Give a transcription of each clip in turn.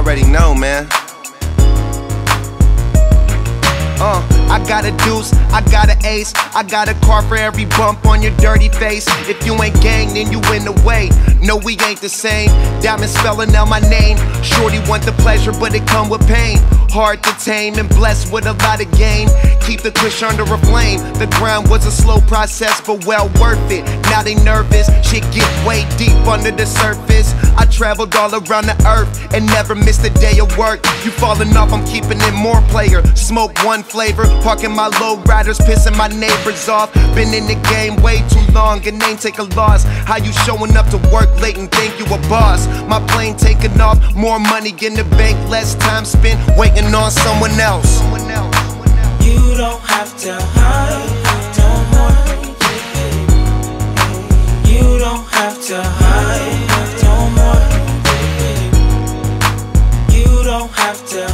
already know, man. Uh, I got a deuce, I got an ace, I got a car for every bump on your dirty face. If you ain't gang, then you in the way. No, we ain't the same. Diamond spelling out my name. Shorty want the pleasure, but it come with pain. Hard to tame and blessed with a lot of game. Keep the kush under a flame. The grind was a slow process, but well worth it. Now they nervous, shit get way deep under the surface. I traveled all around the earth and never missed a day of work. You falling off, I'm keeping it more player. Smoke one flavor, parking my low riders, pissing my neighbors off. Been in the game way too long and ain't take a loss. How you showing up to work late and think you a boss? My plane taking off, more money in the bank, less time spent waiting on someone else. You don't have to hide no more. You don't have to hide no more. You don't have to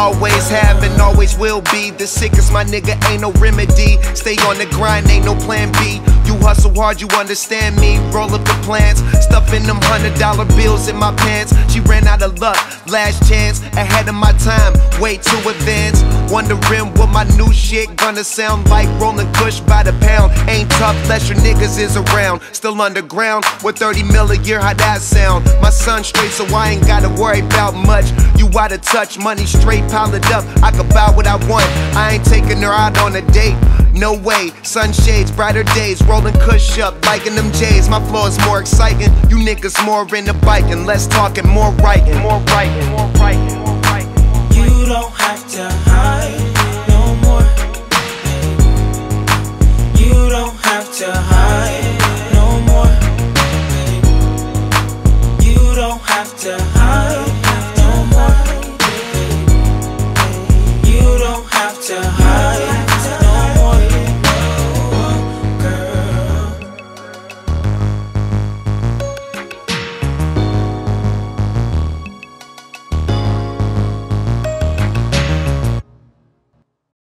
Always have and always will be the sickest, my nigga. Ain't no remedy. Stay on the grind, ain't no plan B. You hustle hard, you understand me. Roll up the plans, stuffing them hundred dollar bills in my pants. She ran out of luck, last chance, ahead of my time, way too advanced. Wondering what my new shit gonna sound like. Rolling kush by the pound. Ain't tough unless your niggas is around. Still underground with 30 mil a year, how that sound? My son straight, so I ain't gotta worry about much. Out of touch, money straight piled up. I can buy what I want. I ain't taking her out on a date. No way, sunshades, brighter days, rolling kush up, liking them J's. My flow is more exciting. You niggas more into biking, less talking, more writing, more writing, night.